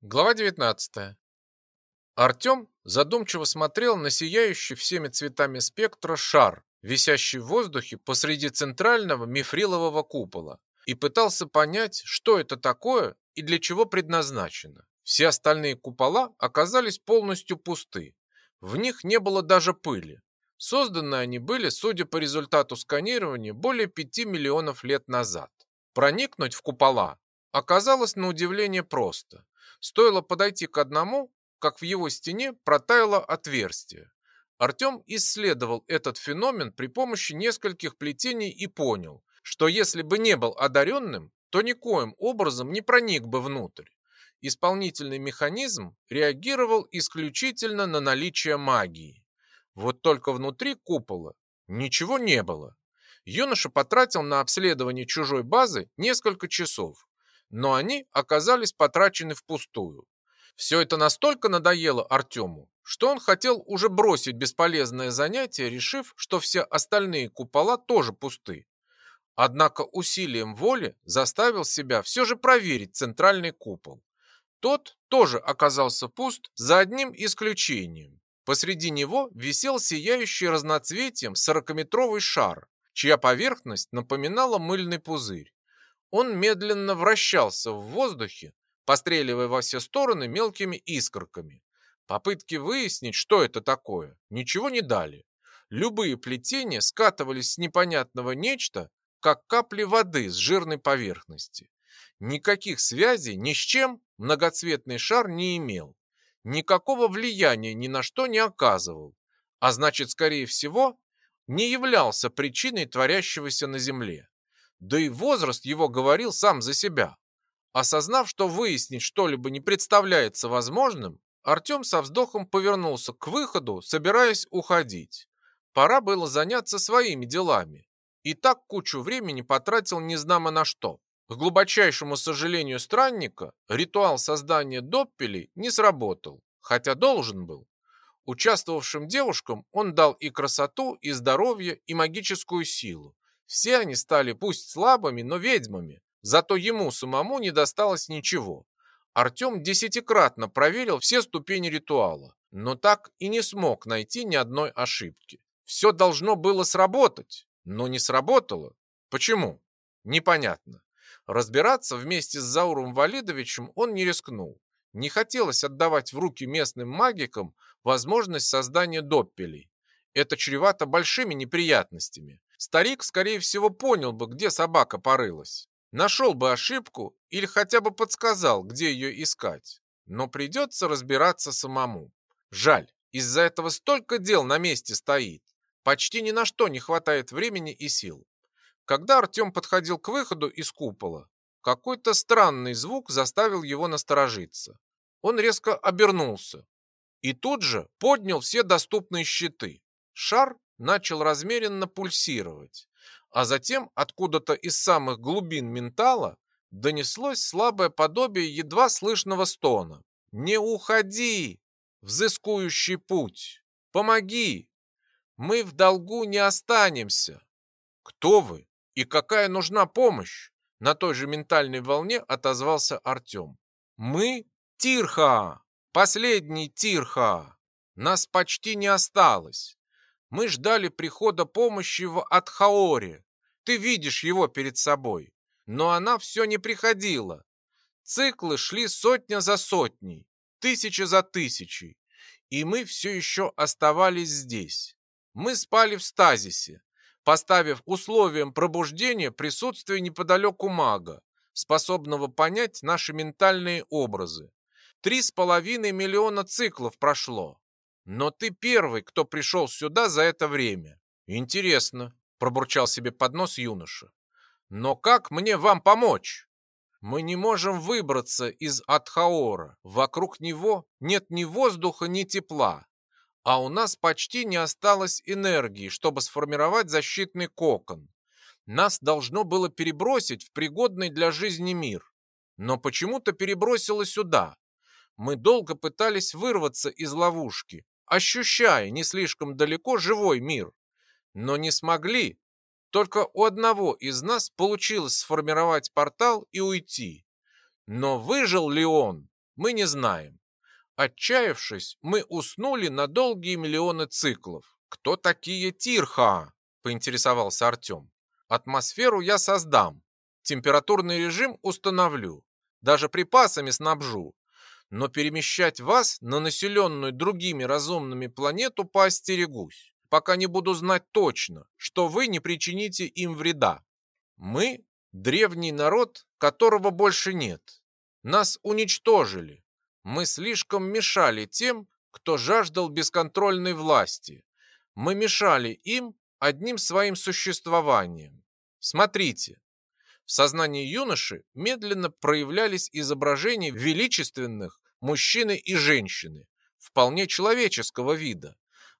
Глава 19. Артем задумчиво смотрел на сияющий всеми цветами спектра шар, висящий в воздухе посреди центрального мифрилового купола, и пытался понять, что это такое и для чего предназначено. Все остальные купола оказались полностью пусты. В них не было даже пыли. Созданы они были, судя по результату сканирования, более 5 миллионов лет назад. Проникнуть в купола оказалось на удивление просто. Стоило подойти к одному, как в его стене протаяло отверстие. Артем исследовал этот феномен при помощи нескольких плетений и понял, что если бы не был одаренным, то никоим образом не проник бы внутрь. Исполнительный механизм реагировал исключительно на наличие магии. Вот только внутри купола ничего не было. Юноша потратил на обследование чужой базы несколько часов, но они оказались потрачены впустую. Все это настолько надоело Артему, что он хотел уже бросить бесполезное занятие, решив, что все остальные купола тоже пусты. Однако усилием воли заставил себя все же проверить центральный купол. Тот тоже оказался пуст за одним исключением. Посреди него висел сияющий разноцветием сорокаметровый шар, чья поверхность напоминала мыльный пузырь. Он медленно вращался в воздухе, постреливая во все стороны мелкими искорками. Попытки выяснить, что это такое, ничего не дали. Любые плетения скатывались с непонятного нечто, как капли воды с жирной поверхности. Никаких связей ни с чем многоцветный шар не имел. Никакого влияния ни на что не оказывал. А значит, скорее всего, не являлся причиной творящегося на Земле. Да и возраст его говорил сам за себя. Осознав, что выяснить что-либо не представляется возможным, Артем со вздохом повернулся к выходу, собираясь уходить. Пора было заняться своими делами. И так кучу времени потратил незнамо на что. К глубочайшему сожалению странника, ритуал создания доппелей не сработал, хотя должен был. Участвовавшим девушкам он дал и красоту, и здоровье, и магическую силу. Все они стали пусть слабыми, но ведьмами. Зато ему самому не досталось ничего. Артем десятикратно проверил все ступени ритуала, но так и не смог найти ни одной ошибки. Все должно было сработать, но не сработало. Почему? Непонятно. Разбираться вместе с Зауром Валидовичем он не рискнул. Не хотелось отдавать в руки местным магикам возможность создания доппелей. Это чревато большими неприятностями. Старик, скорее всего, понял бы, где собака порылась. Нашел бы ошибку или хотя бы подсказал, где ее искать. Но придется разбираться самому. Жаль, из-за этого столько дел на месте стоит. Почти ни на что не хватает времени и сил. Когда Артем подходил к выходу из купола, какой-то странный звук заставил его насторожиться. Он резко обернулся и тут же поднял все доступные щиты. Шар начал размеренно пульсировать, а затем откуда-то из самых глубин ментала донеслось слабое подобие едва слышного стона. «Не уходи! Взыскующий путь! Помоги! Мы в долгу не останемся!» «Кто вы? И какая нужна помощь?» На той же ментальной волне отозвался Артем. «Мы Тирха! Последний Тирха! Нас почти не осталось. Мы ждали прихода помощи в Атхаоре. Ты видишь его перед собой. Но она все не приходила. Циклы шли сотня за сотней, тысяча за тысячей. И мы все еще оставались здесь. Мы спали в стазисе, поставив условием пробуждения присутствие неподалеку мага, способного понять наши ментальные образы. Три с половиной миллиона циклов прошло, но ты первый, кто пришел сюда за это время. Интересно, пробурчал себе под нос юноша. Но как мне вам помочь? Мы не можем выбраться из Атхаора. Вокруг него нет ни воздуха, ни тепла. А у нас почти не осталось энергии, чтобы сформировать защитный кокон. Нас должно было перебросить в пригодный для жизни мир. Но почему-то перебросило сюда. Мы долго пытались вырваться из ловушки, ощущая не слишком далеко живой мир. Но не смогли. Только у одного из нас получилось сформировать портал и уйти. Но выжил ли он? мы не знаем. Отчаявшись, мы уснули на долгие миллионы циклов. Кто такие Тирха? поинтересовался Артем. Атмосферу я создам, температурный режим установлю, даже припасами снабжу, но перемещать вас на населенную другими разумными планету поостерегусь, пока не буду знать точно, что вы не причините им вреда. Мы – древний народ, которого больше нет. Нас уничтожили. Мы слишком мешали тем, кто жаждал бесконтрольной власти. Мы мешали им одним своим существованием. Смотрите, в сознании юноши медленно проявлялись изображения величественных мужчины и женщины, вполне человеческого вида.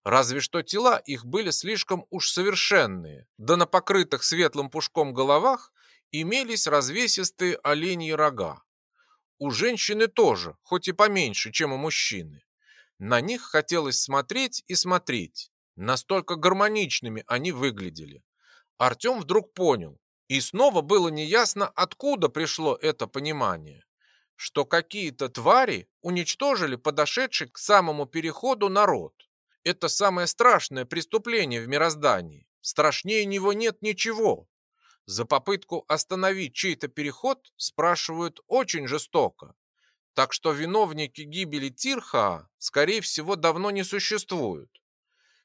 Разве что тела их были слишком уж совершенные, да на покрытых светлым пушком головах имелись развесистые оленьи рога. У женщины тоже, хоть и поменьше, чем у мужчины. На них хотелось смотреть и смотреть. Настолько гармоничными они выглядели. Артем вдруг понял, и снова было неясно, откуда пришло это понимание, что какие-то твари уничтожили подошедший к самому переходу народ. Это самое страшное преступление в мироздании. Страшнее него нет ничего. За попытку остановить чей-то переход спрашивают очень жестоко. Так что виновники гибели Тирха, скорее всего, давно не существуют.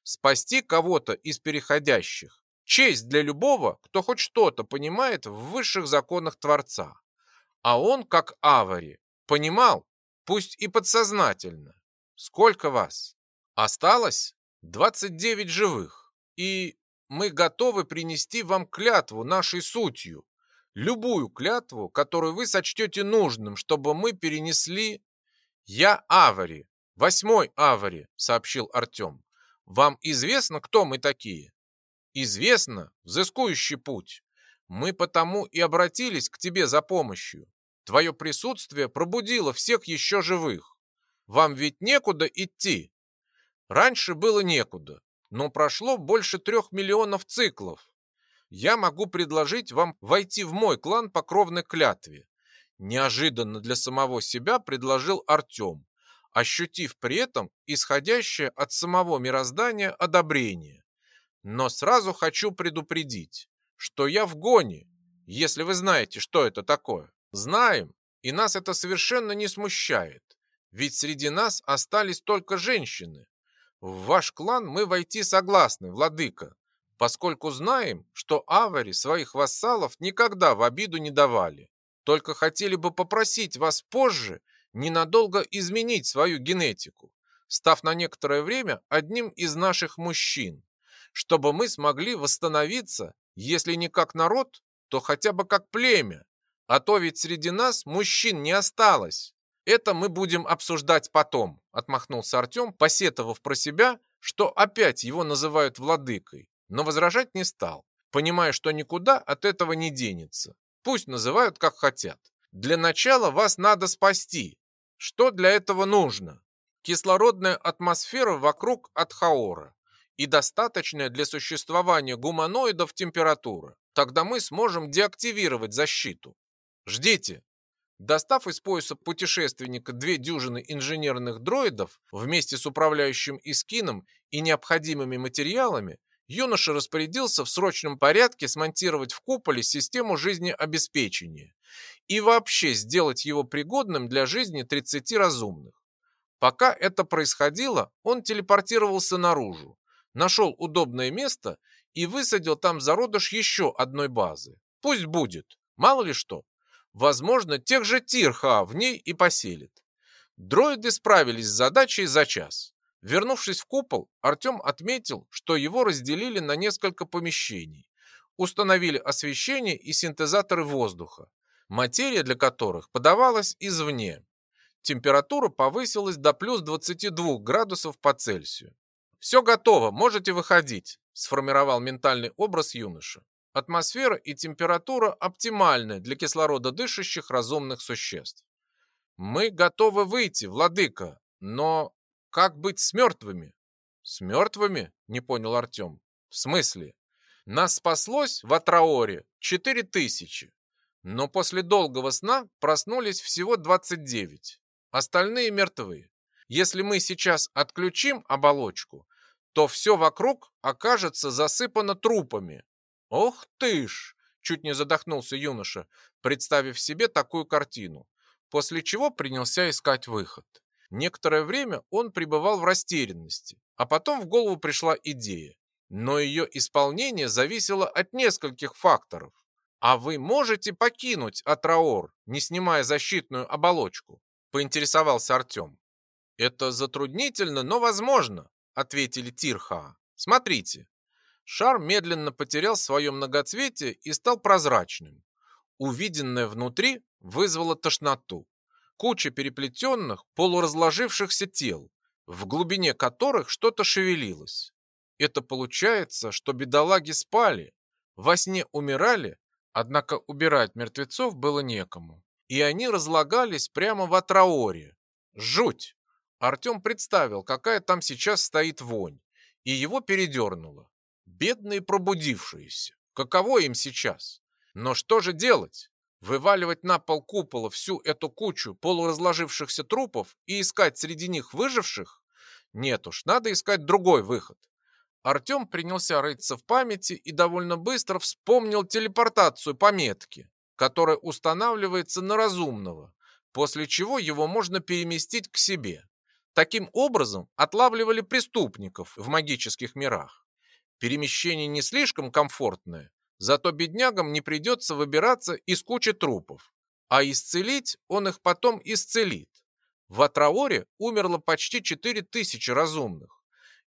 Спасти кого-то из переходящих Честь для любого, кто хоть что-то понимает в высших законах Творца. А он, как Авари, понимал, пусть и подсознательно. Сколько вас? Осталось 29 живых. И мы готовы принести вам клятву нашей сутью. Любую клятву, которую вы сочтете нужным, чтобы мы перенесли... Я Авари, восьмой Авари, сообщил Артем. Вам известно, кто мы такие? Известно, взыскующий путь. Мы потому и обратились к тебе за помощью. Твое присутствие пробудило всех еще живых. Вам ведь некуда идти. Раньше было некуда, но прошло больше трех миллионов циклов. Я могу предложить вам войти в мой клан по кровной клятве. Неожиданно для самого себя предложил Артем, ощутив при этом исходящее от самого мироздания одобрение. Но сразу хочу предупредить, что я в гоне, если вы знаете, что это такое. Знаем, и нас это совершенно не смущает. Ведь среди нас остались только женщины. В ваш клан мы войти согласны, владыка, поскольку знаем, что авари своих вассалов никогда в обиду не давали. Только хотели бы попросить вас позже ненадолго изменить свою генетику, став на некоторое время одним из наших мужчин чтобы мы смогли восстановиться, если не как народ, то хотя бы как племя. А то ведь среди нас мужчин не осталось. Это мы будем обсуждать потом, отмахнулся Артем, посетовав про себя, что опять его называют владыкой, но возражать не стал, понимая, что никуда от этого не денется. Пусть называют как хотят. Для начала вас надо спасти. Что для этого нужно? Кислородная атмосфера вокруг Атхаора и достаточная для существования гуманоидов температура. Тогда мы сможем деактивировать защиту. Ждите. Достав из пояса путешественника две дюжины инженерных дроидов вместе с управляющим Искином и необходимыми материалами, юноша распорядился в срочном порядке смонтировать в куполе систему жизнеобеспечения и вообще сделать его пригодным для жизни 30 разумных. Пока это происходило, он телепортировался наружу, нашел удобное место и высадил там зародыш еще одной базы. Пусть будет, мало ли что. Возможно, тех же Тирха в ней и поселит. Дроиды справились с задачей за час. Вернувшись в купол, Артем отметил, что его разделили на несколько помещений. Установили освещение и синтезаторы воздуха, материя для которых подавалась извне. Температура повысилась до плюс 22 градусов по Цельсию. «Все готово, можете выходить», – сформировал ментальный образ юноша. Атмосфера и температура оптимальны для кислорододышащих разумных существ. «Мы готовы выйти, владыка, но как быть с мертвыми?» «С мертвыми?» – не понял Артем. «В смысле? Нас спаслось в Атраоре четыре тысячи, но после долгого сна проснулись всего 29. остальные мертвы. Если мы сейчас отключим оболочку, то все вокруг окажется засыпано трупами. Ох ты ж! Чуть не задохнулся юноша, представив себе такую картину, после чего принялся искать выход. Некоторое время он пребывал в растерянности, а потом в голову пришла идея. Но ее исполнение зависело от нескольких факторов. А вы можете покинуть Атраор, не снимая защитную оболочку? Поинтересовался Артем. Это затруднительно, но возможно, ответили Тирха. Смотрите. Шар медленно потерял свое многоцветие и стал прозрачным. Увиденное внутри вызвало тошноту. Куча переплетенных, полуразложившихся тел, в глубине которых что-то шевелилось. Это получается, что бедолаги спали, во сне умирали, однако убирать мертвецов было некому. И они разлагались прямо в Атраоре. Жуть! Артем представил, какая там сейчас стоит вонь, и его передернуло. Бедные пробудившиеся. Каково им сейчас? Но что же делать? Вываливать на пол купола всю эту кучу полуразложившихся трупов и искать среди них выживших? Нет уж, надо искать другой выход. Артем принялся рыться в памяти и довольно быстро вспомнил телепортацию по метке, которая устанавливается на разумного, после чего его можно переместить к себе. Таким образом отлавливали преступников в магических мирах. Перемещение не слишком комфортное, зато беднягам не придется выбираться из кучи трупов. А исцелить он их потом исцелит. В Атраоре умерло почти 4000 разумных.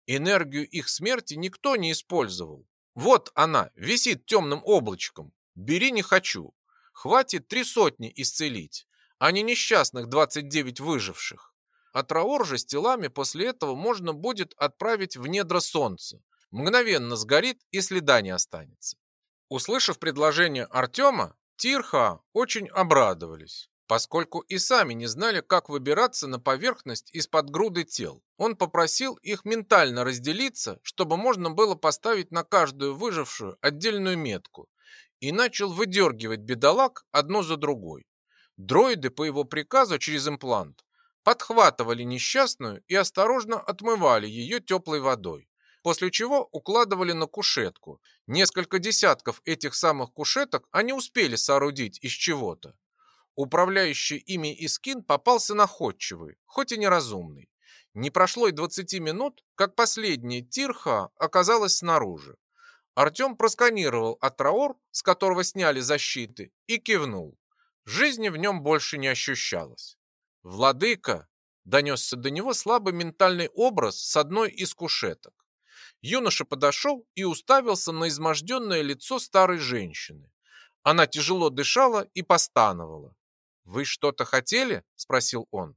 Энергию их смерти никто не использовал. Вот она, висит темным облачком. Бери не хочу. Хватит три сотни исцелить, а не несчастных 29 выживших. А Траор же с телами после этого можно будет отправить в недра солнца. Мгновенно сгорит и следа не останется. Услышав предложение Артема, Тирха очень обрадовались, поскольку и сами не знали, как выбираться на поверхность из-под груды тел. Он попросил их ментально разделиться, чтобы можно было поставить на каждую выжившую отдельную метку, и начал выдергивать бедолаг одно за другой. Дроиды по его приказу через имплант подхватывали несчастную и осторожно отмывали ее теплой водой, после чего укладывали на кушетку. Несколько десятков этих самых кушеток они успели соорудить из чего-то. Управляющий ими Искин попался находчивый, хоть и неразумный. Не прошло и 20 минут, как последняя Тирха оказалась снаружи. Артем просканировал Атраор, с которого сняли защиты, и кивнул. Жизни в нем больше не ощущалось. «Владыка!» – донесся до него слабый ментальный образ с одной из кушеток. Юноша подошел и уставился на изможденное лицо старой женщины. Она тяжело дышала и постановала. «Вы что-то хотели?» – спросил он.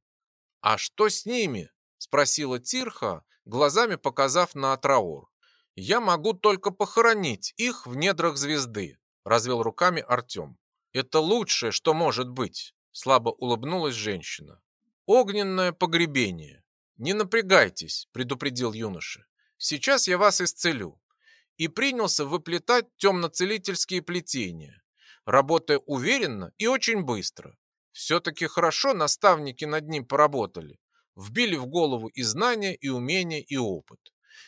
«А что с ними?» – спросила Тирха, глазами показав на Атраор. «Я могу только похоронить их в недрах звезды», – развел руками Артем. «Это лучшее, что может быть слабо улыбнулась женщина. Огненное погребение. Не напрягайтесь, предупредил юноша. Сейчас я вас исцелю. И принялся выплетать темноцелительские плетения, работая уверенно и очень быстро. Все-таки хорошо наставники над ним поработали. Вбили в голову и знания, и умения, и опыт.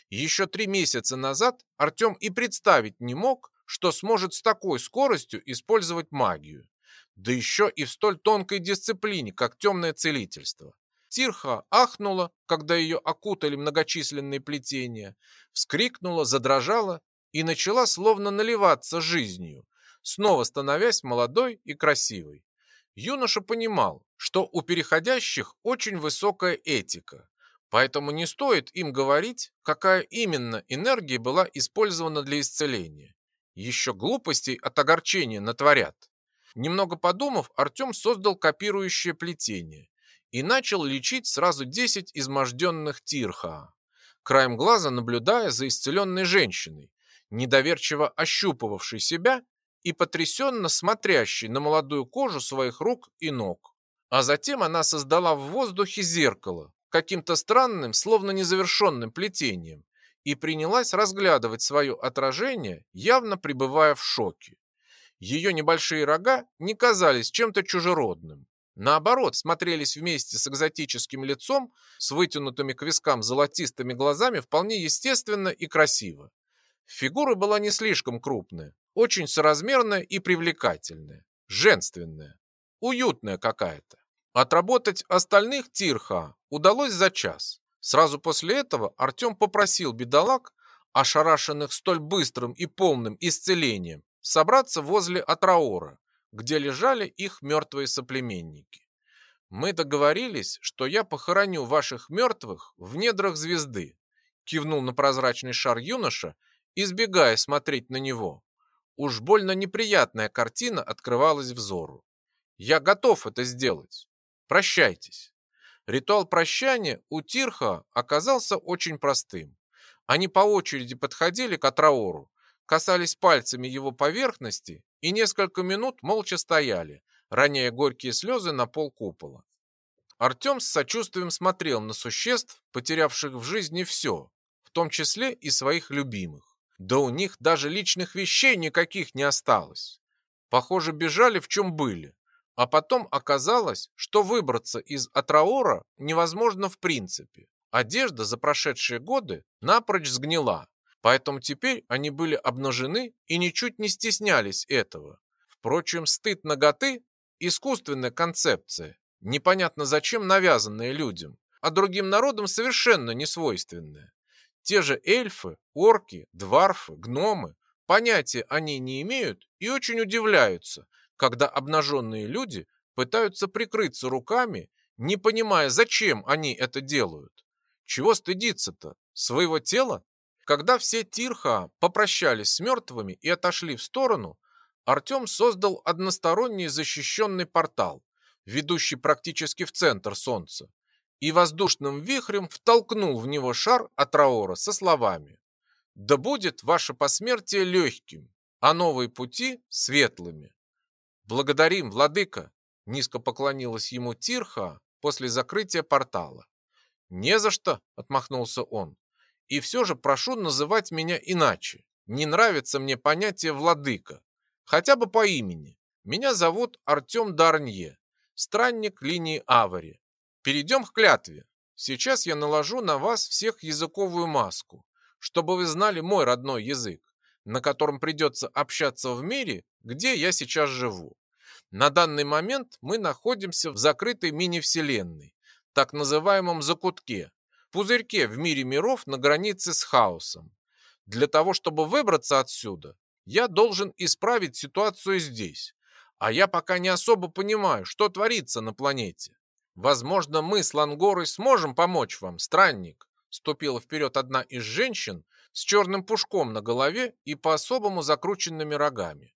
Еще три месяца назад Артем и представить не мог, что сможет с такой скоростью использовать магию да еще и в столь тонкой дисциплине, как темное целительство. Тирха ахнула, когда ее окутали многочисленные плетения, вскрикнула, задрожала и начала словно наливаться жизнью, снова становясь молодой и красивой. Юноша понимал, что у переходящих очень высокая этика, поэтому не стоит им говорить, какая именно энергия была использована для исцеления. Еще глупостей от огорчения натворят. Немного подумав, Артем создал копирующее плетение и начал лечить сразу 10 изможденных Тирха, краем глаза наблюдая за исцеленной женщиной, недоверчиво ощупывавшей себя и потрясенно смотрящей на молодую кожу своих рук и ног. А затем она создала в воздухе зеркало, каким-то странным, словно незавершенным плетением, и принялась разглядывать свое отражение, явно пребывая в шоке. Ее небольшие рога не казались чем-то чужеродным. наоборот, смотрелись вместе с экзотическим лицом, с вытянутыми к вискам золотистыми глазами вполне естественно и красиво. Фигура была не слишком крупная, очень соразмерная и привлекательная, женственная, уютная какая-то. Отработать остальных Тирха удалось за час. Сразу после этого Артем попросил бедолаг, ошарашенных столь быстрым и полным исцелением, собраться возле Атраора, где лежали их мертвые соплеменники. Мы договорились, что я похороню ваших мертвых в недрах звезды, кивнул на прозрачный шар юноша, избегая смотреть на него. Уж больно неприятная картина открывалась взору. Я готов это сделать. Прощайтесь. Ритуал прощания у Тирха оказался очень простым. Они по очереди подходили к Атраору, касались пальцами его поверхности и несколько минут молча стояли, роняя горькие слезы на пол купола. Артем с сочувствием смотрел на существ, потерявших в жизни все, в том числе и своих любимых. Да у них даже личных вещей никаких не осталось. Похоже, бежали в чем были. А потом оказалось, что выбраться из Атраора невозможно в принципе. Одежда за прошедшие годы напрочь сгнила, поэтому теперь они были обнажены и ничуть не стеснялись этого. Впрочем, стыд наготы – искусственная концепция, непонятно зачем навязанная людям, а другим народам совершенно не свойственная. Те же эльфы, орки, дварфы, гномы понятия они не имеют и очень удивляются, когда обнаженные люди пытаются прикрыться руками, не понимая, зачем они это делают. Чего стыдиться-то? Своего тела? Когда все Тирха попрощались с мертвыми и отошли в сторону, Артем создал односторонний защищенный портал, ведущий практически в центр Солнца, и воздушным вихрем втолкнул в него шар от Раора со словами «Да будет ваше посмертие легким, а новые пути светлыми». «Благодарим, владыка!» – низко поклонилась ему Тирха после закрытия портала. «Не за что!» – отмахнулся он. «И все же прошу называть меня иначе. Не нравится мне понятие «владыка». Хотя бы по имени. Меня зовут Артем Дарнье, странник линии Авари. Перейдем к клятве. Сейчас я наложу на вас всех языковую маску, чтобы вы знали мой родной язык, на котором придется общаться в мире, где я сейчас живу. На данный момент мы находимся в закрытой мини-вселенной, так называемом закутке, пузырьке в мире миров на границе с хаосом. Для того, чтобы выбраться отсюда, я должен исправить ситуацию здесь, а я пока не особо понимаю, что творится на планете. Возможно, мы с Лангорой сможем помочь вам, странник. Ступила вперед одна из женщин с черным пушком на голове и по-особому закрученными рогами.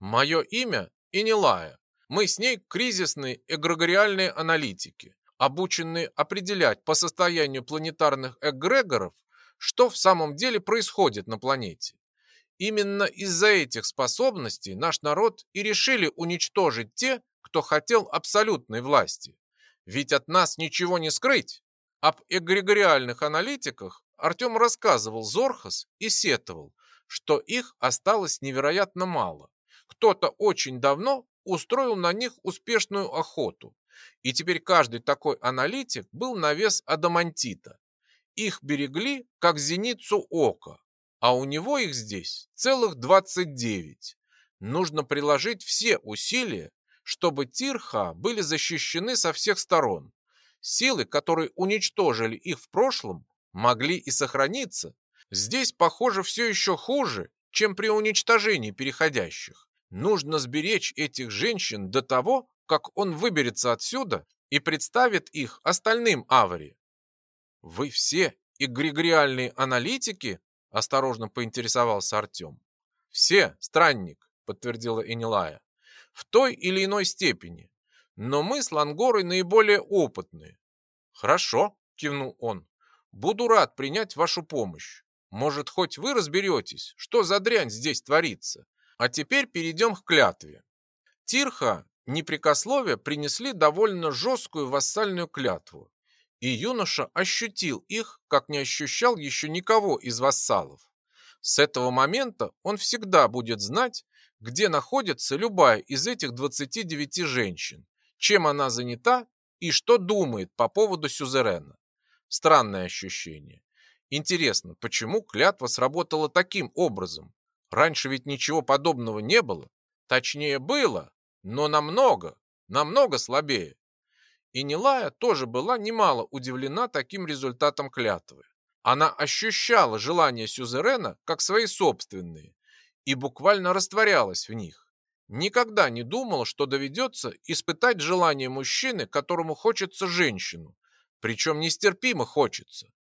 Мое имя Инилая. Мы с ней кризисные эгрегориальные аналитики, обученные определять по состоянию планетарных эгрегоров, что в самом деле происходит на планете. Именно из-за этих способностей наш народ и решили уничтожить те, кто хотел абсолютной власти. Ведь от нас ничего не скрыть. Об эгрегориальных аналитиках Артем рассказывал Зорхас и сетовал, что их осталось невероятно мало. Кто-то очень давно устроил на них успешную охоту, и теперь каждый такой аналитик был на вес адамантита. Их берегли, как зеницу ока, а у него их здесь целых 29. Нужно приложить все усилия, чтобы Тирха были защищены со всех сторон. Силы, которые уничтожили их в прошлом, могли и сохраниться. Здесь, похоже, все еще хуже, чем при уничтожении переходящих. Нужно сберечь этих женщин до того, как он выберется отсюда и представит их остальным Авари. «Вы все эгрегориальные аналитики?» – осторожно поинтересовался Артем. «Все, странник», – подтвердила Энилая в той или иной степени, но мы с Лангорой наиболее опытные. Хорошо, кивнул он. Буду рад принять вашу помощь. Может, хоть вы разберетесь, что за дрянь здесь творится. А теперь перейдем к клятве. Тирха непрекословие принесли довольно жесткую вассальную клятву, и юноша ощутил их, как не ощущал еще никого из вассалов. С этого момента он всегда будет знать, где находится любая из этих 29 женщин, чем она занята и что думает по поводу сюзерена. Странное ощущение. Интересно, почему клятва сработала таким образом? Раньше ведь ничего подобного не было. Точнее, было, но намного, намного слабее. И Нилая тоже была немало удивлена таким результатом клятвы. Она ощущала желания сюзерена как свои собственные и буквально растворялась в них. Никогда не думала, что доведется испытать желание мужчины, которому хочется женщину, причем нестерпимо хочется.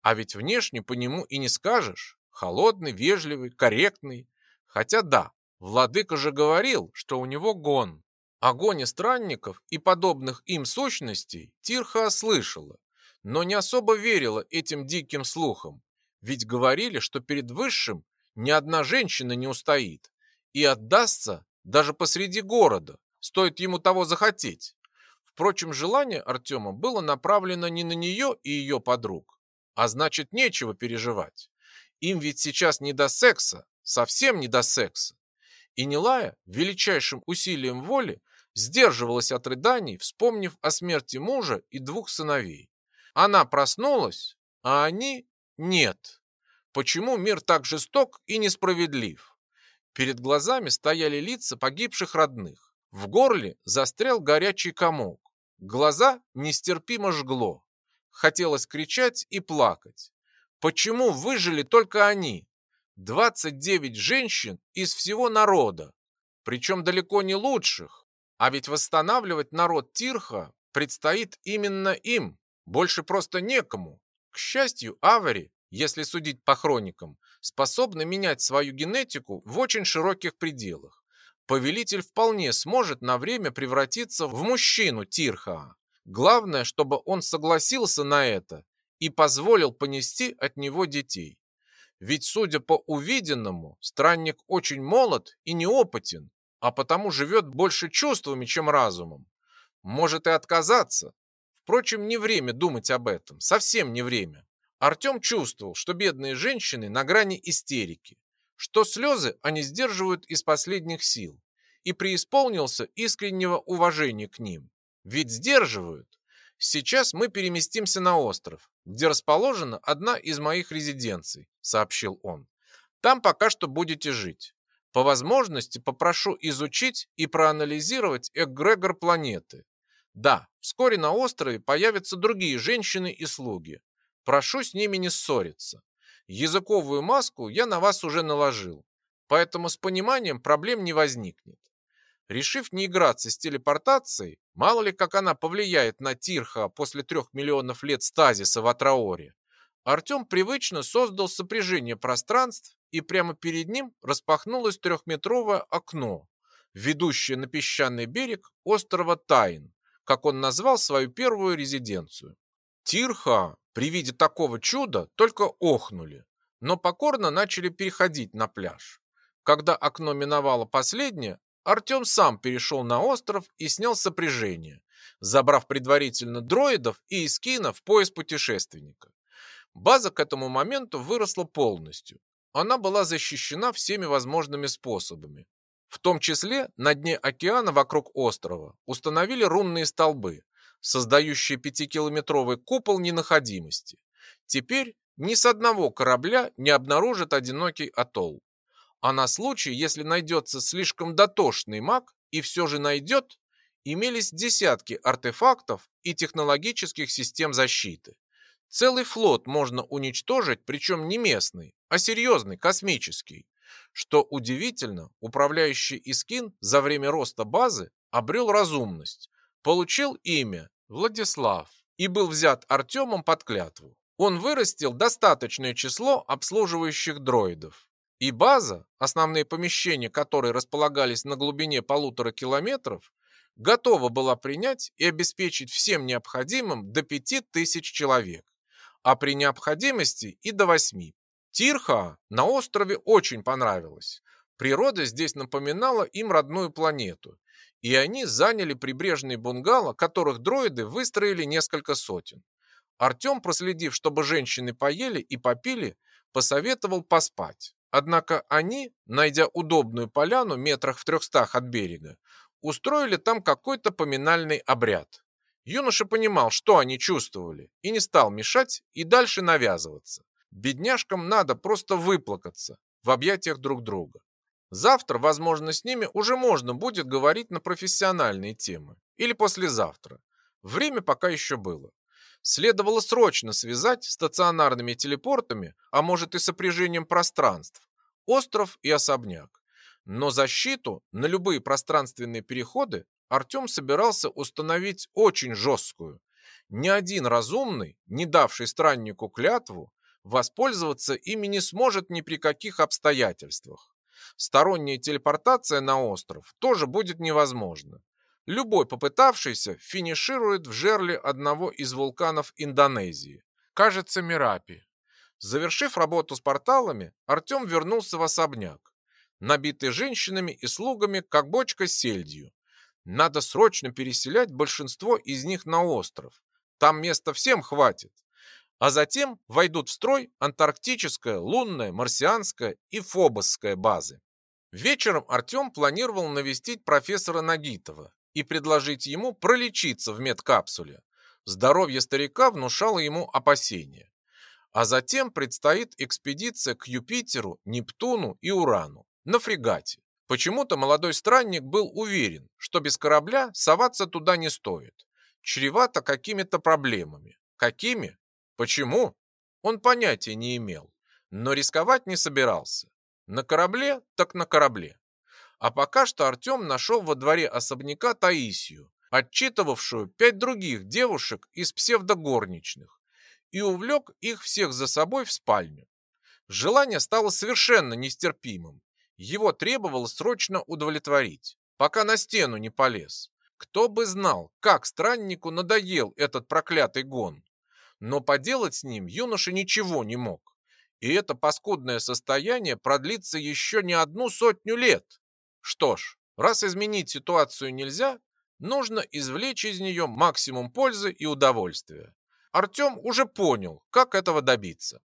А ведь внешне по нему и не скажешь. Холодный, вежливый, корректный. Хотя да, владыка же говорил, что у него гон. О гоне странников и подобных им сущностей Тирха слышала, но не особо верила этим диким слухам. Ведь говорили, что перед Высшим ни одна женщина не устоит и отдастся даже посреди города, стоит ему того захотеть. Впрочем, желание Артема было направлено не на нее и ее подруг, а значит, нечего переживать. Им ведь сейчас не до секса, совсем не до секса. И Нилая величайшим усилием воли сдерживалась от рыданий, вспомнив о смерти мужа и двух сыновей. Она проснулась, а они нет. Почему мир так жесток и несправедлив? Перед глазами стояли лица погибших родных. В горле застрял горячий комок. Глаза нестерпимо жгло. Хотелось кричать и плакать. Почему выжили только они? 29 женщин из всего народа, причем далеко не лучших. А ведь восстанавливать народ Тирха предстоит именно им, больше просто некому. К счастью, Авари, если судить по хроникам, способны менять свою генетику в очень широких пределах. Повелитель вполне сможет на время превратиться в мужчину Тирха. Главное, чтобы он согласился на это и позволил понести от него детей. Ведь, судя по увиденному, странник очень молод и неопытен, а потому живет больше чувствами, чем разумом. Может и отказаться. Впрочем, не время думать об этом, совсем не время. Артем чувствовал, что бедные женщины на грани истерики, что слезы они сдерживают из последних сил, и преисполнился искреннего уважения к ним. Ведь сдерживают. Сейчас мы переместимся на остров, где расположена одна из моих резиденций, сообщил он. Там пока что будете жить. По возможности попрошу изучить и проанализировать эгрегор планеты. Да, вскоре на острове появятся другие женщины и слуги. Прошу с ними не ссориться. Языковую маску я на вас уже наложил, поэтому с пониманием проблем не возникнет. Решив не играться с телепортацией, мало ли как она повлияет на Тирха после трех миллионов лет стазиса в Атраоре, Артем привычно создал сопряжение пространств, и прямо перед ним распахнулось трехметровое окно, ведущее на песчаный берег острова Тайн, как он назвал свою первую резиденцию. Тирха при виде такого чуда только охнули, но покорно начали переходить на пляж. Когда окно миновало последнее, Артем сам перешел на остров и снял сопряжение, забрав предварительно дроидов и эскина в пояс путешественника. База к этому моменту выросла полностью. Она была защищена всеми возможными способами. В том числе на дне океана вокруг острова установили рунные столбы, создающие пятикилометровый купол ненаходимости. Теперь ни с одного корабля не обнаружит одинокий атолл. А на случай, если найдется слишком дотошный маг и все же найдет, имелись десятки артефактов и технологических систем защиты. Целый флот можно уничтожить, причем не местный, а серьезный, космический. Что удивительно, управляющий Искин за время роста базы обрел разумность, получил имя Владислав и был взят Артемом под клятву. Он вырастил достаточное число обслуживающих дроидов. И база, основные помещения которой располагались на глубине полутора километров, готова была принять и обеспечить всем необходимым до пяти тысяч человек, а при необходимости и до восьми. Тирха на острове очень понравилось. Природа здесь напоминала им родную планету, и они заняли прибрежные бунгало, которых дроиды выстроили несколько сотен. Артем, проследив, чтобы женщины поели и попили, посоветовал поспать. Однако они, найдя удобную поляну метрах в трехстах от берега, устроили там какой-то поминальный обряд. Юноша понимал, что они чувствовали, и не стал мешать и дальше навязываться. Бедняжкам надо просто выплакаться в объятиях друг друга. Завтра, возможно, с ними уже можно будет говорить на профессиональные темы. Или послезавтра. Время пока еще было. Следовало срочно связать стационарными телепортами, а может и сопряжением пространств, остров и особняк. Но защиту на любые пространственные переходы Артем собирался установить очень жесткую. Ни один разумный, не давший страннику клятву, воспользоваться ими не сможет ни при каких обстоятельствах. Сторонняя телепортация на остров тоже будет невозможна. Любой попытавшийся финиширует в жерле одного из вулканов Индонезии. Кажется, Мирапи. Завершив работу с порталами, Артем вернулся в особняк, набитый женщинами и слугами, как бочка с сельдью. Надо срочно переселять большинство из них на остров. Там места всем хватит а затем войдут в строй антарктическая, лунная, марсианская и фобосская базы. Вечером Артем планировал навестить профессора Нагитова и предложить ему пролечиться в медкапсуле. Здоровье старика внушало ему опасения. А затем предстоит экспедиция к Юпитеру, Нептуну и Урану на фрегате. Почему-то молодой странник был уверен, что без корабля соваться туда не стоит. Чревато какими-то проблемами. Какими? Почему? Он понятия не имел, но рисковать не собирался. На корабле, так на корабле. А пока что Артем нашел во дворе особняка Таисию, отчитывавшую пять других девушек из псевдогорничных, и увлек их всех за собой в спальню. Желание стало совершенно нестерпимым. Его требовалось срочно удовлетворить, пока на стену не полез. Кто бы знал, как страннику надоел этот проклятый гон но поделать с ним юноша ничего не мог. И это паскудное состояние продлится еще не одну сотню лет. Что ж, раз изменить ситуацию нельзя, нужно извлечь из нее максимум пользы и удовольствия. Артем уже понял, как этого добиться.